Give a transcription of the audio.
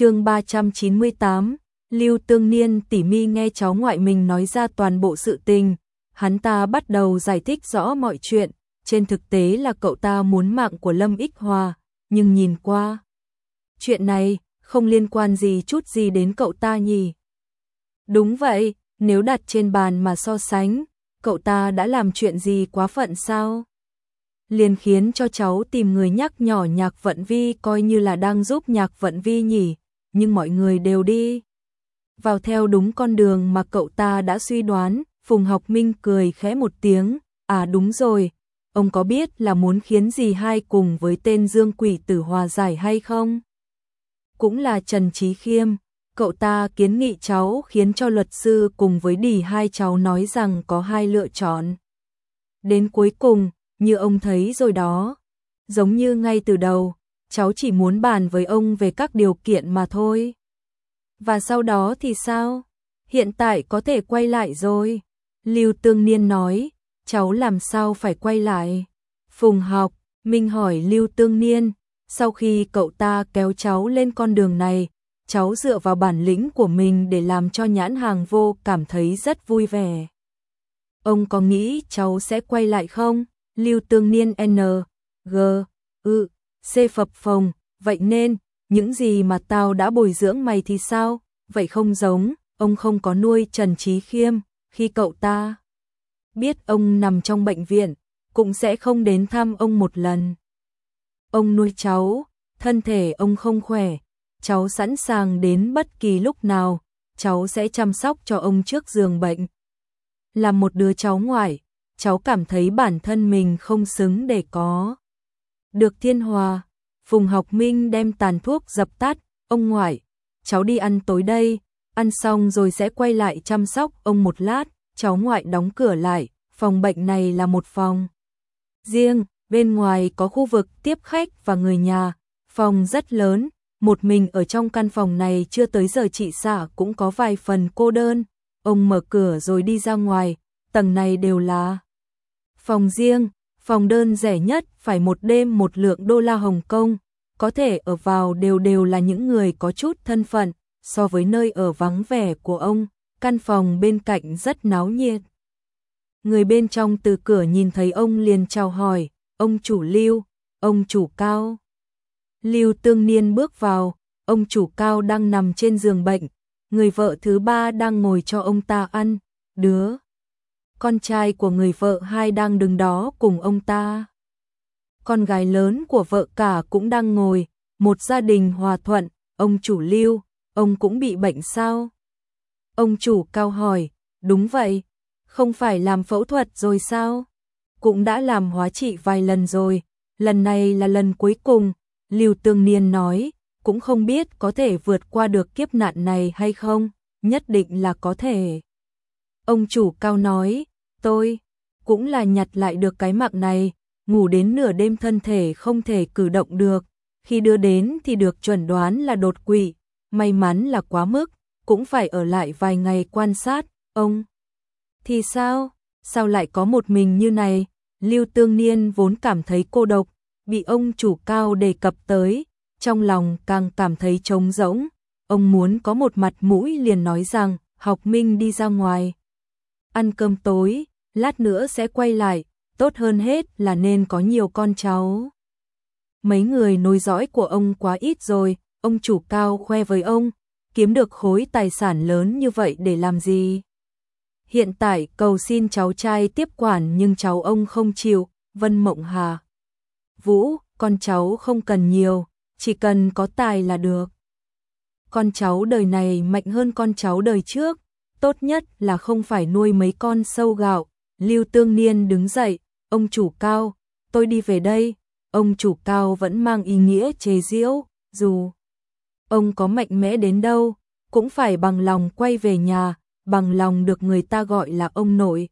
chương 398, Lưu Tương Niên tỉ mi nghe cháu ngoại mình nói ra toàn bộ sự tình, hắn ta bắt đầu giải thích rõ mọi chuyện, trên thực tế là cậu ta muốn mạng của Lâm Ích Hòa, nhưng nhìn qua. Chuyện này, không liên quan gì chút gì đến cậu ta nhỉ. Đúng vậy, nếu đặt trên bàn mà so sánh, cậu ta đã làm chuyện gì quá phận sao? Liền khiến cho cháu tìm người nhắc nhỏ nhạc vận vi coi như là đang giúp nhạc vận vi nhỉ, nhưng mọi người đều đi. Vào theo đúng con đường mà cậu ta đã suy đoán, Phùng Học Minh cười khẽ một tiếng, à đúng rồi, ông có biết là muốn khiến gì hai cùng với tên Dương Quỷ Tử hòa giải hay không? Cũng là Trần Trí Khiêm, cậu ta kiến nghị cháu khiến cho luật sư cùng với đỉ hai cháu nói rằng có hai lựa chọn. Đến cuối cùng, như ông thấy rồi đó, giống như ngay từ đầu, cháu chỉ muốn bàn với ông về các điều kiện mà thôi. Và sau đó thì sao? Hiện tại có thể quay lại rồi. Lưu Tương Niên nói, cháu làm sao phải quay lại? Phùng học, Minh hỏi Lưu Tương Niên, sau khi cậu ta kéo cháu lên con đường này, cháu dựa vào bản lĩnh của mình để làm cho nhãn hàng vô cảm thấy rất vui vẻ. Ông có nghĩ cháu sẽ quay lại không? Lưu Tương Niên N, G, ư, xê phập phồng, vậy nên, những gì mà tao đã bồi dưỡng mày thì sao? Vậy không giống, ông không có nuôi Trần Trí Khiêm, khi cậu ta biết ông nằm trong bệnh viện, cũng sẽ không đến thăm ông một lần. Ông nuôi cháu, thân thể ông không khỏe, cháu sẵn sàng đến bất kỳ lúc nào, cháu sẽ chăm sóc cho ông trước giường bệnh. Là một đứa cháu ngoại, cháu cảm thấy bản thân mình không xứng để có. Được thiên hòa, Phùng Học Minh đem tàn thuốc dập tắt, ông ngoại, cháu đi ăn tối đây, ăn xong rồi sẽ quay lại chăm sóc ông một lát, cháu ngoại đóng cửa lại, phòng bệnh này là một phòng. Riêng, bên ngoài có khu vực tiếp khách và người nhà, phòng rất lớn, một mình ở trong căn phòng này chưa tới giờ chị xả cũng có vài phần cô đơn, ông mở cửa rồi đi ra ngoài, tầng này đều là phòng riêng, phòng đơn rẻ nhất phải một đêm một lượng đô la Hồng Kông, có thể ở vào đều đều là những người có chút thân phận, so với nơi ở vắng vẻ của ông, căn phòng bên cạnh rất náo nhiệt. Người bên trong từ cửa nhìn thấy ông liền chào hỏi, ông chủ lưu, ông chủ cao. Lưu tương niên bước vào, ông chủ cao đang nằm trên giường bệnh, người vợ thứ ba đang ngồi cho ông ta ăn, đứa. Con trai của người vợ hai đang đứng đó cùng ông ta. Con gái lớn của vợ cả cũng đang ngồi, một gia đình hòa thuận, ông chủ lưu, ông cũng bị bệnh sao? Ông chủ cao hỏi, đúng vậy, không phải làm phẫu thuật rồi sao? Cũng đã làm hóa trị vài lần rồi, lần này là lần cuối cùng, Lưu Tương Niên nói, cũng không biết có thể vượt qua được kiếp nạn này hay không, nhất định là có thể. Ông chủ cao nói, tôi cũng là nhặt lại được cái mạng này, ngủ đến nửa đêm thân thể không thể cử động được, khi đưa đến thì được chuẩn đoán là đột quỵ, may mắn là quá mức, cũng phải ở lại vài ngày quan sát, ông. Thì sao? Sao lại có một mình như này? Lưu Tương Niên vốn cảm thấy cô độc, bị ông chủ cao đề cập tới, trong lòng càng cảm thấy trống rỗng. Ông muốn có một mặt mũi liền nói rằng, học minh đi ra ngoài. Ăn cơm tối, lát nữa sẽ quay lại, tốt hơn hết là nên có nhiều con cháu. Mấy người nối dõi của ông quá ít rồi, ông chủ cao khoe với ông, kiếm được khối tài sản lớn như vậy để làm gì? Hiện tại cầu xin cháu trai tiếp quản nhưng cháu ông không chịu, Vân Mộng Hà. Vũ, con cháu không cần nhiều, chỉ cần có tài là được. Con cháu đời này mạnh hơn con cháu đời trước, tốt nhất là không phải nuôi mấy con sâu gạo. Lưu Tương Niên đứng dậy, ông chủ cao, tôi đi về đây. Ông chủ cao vẫn mang ý nghĩa chế giễu, dù ông có mạnh mẽ đến đâu, cũng phải bằng lòng quay về nhà, bằng lòng được người ta gọi là ông nội.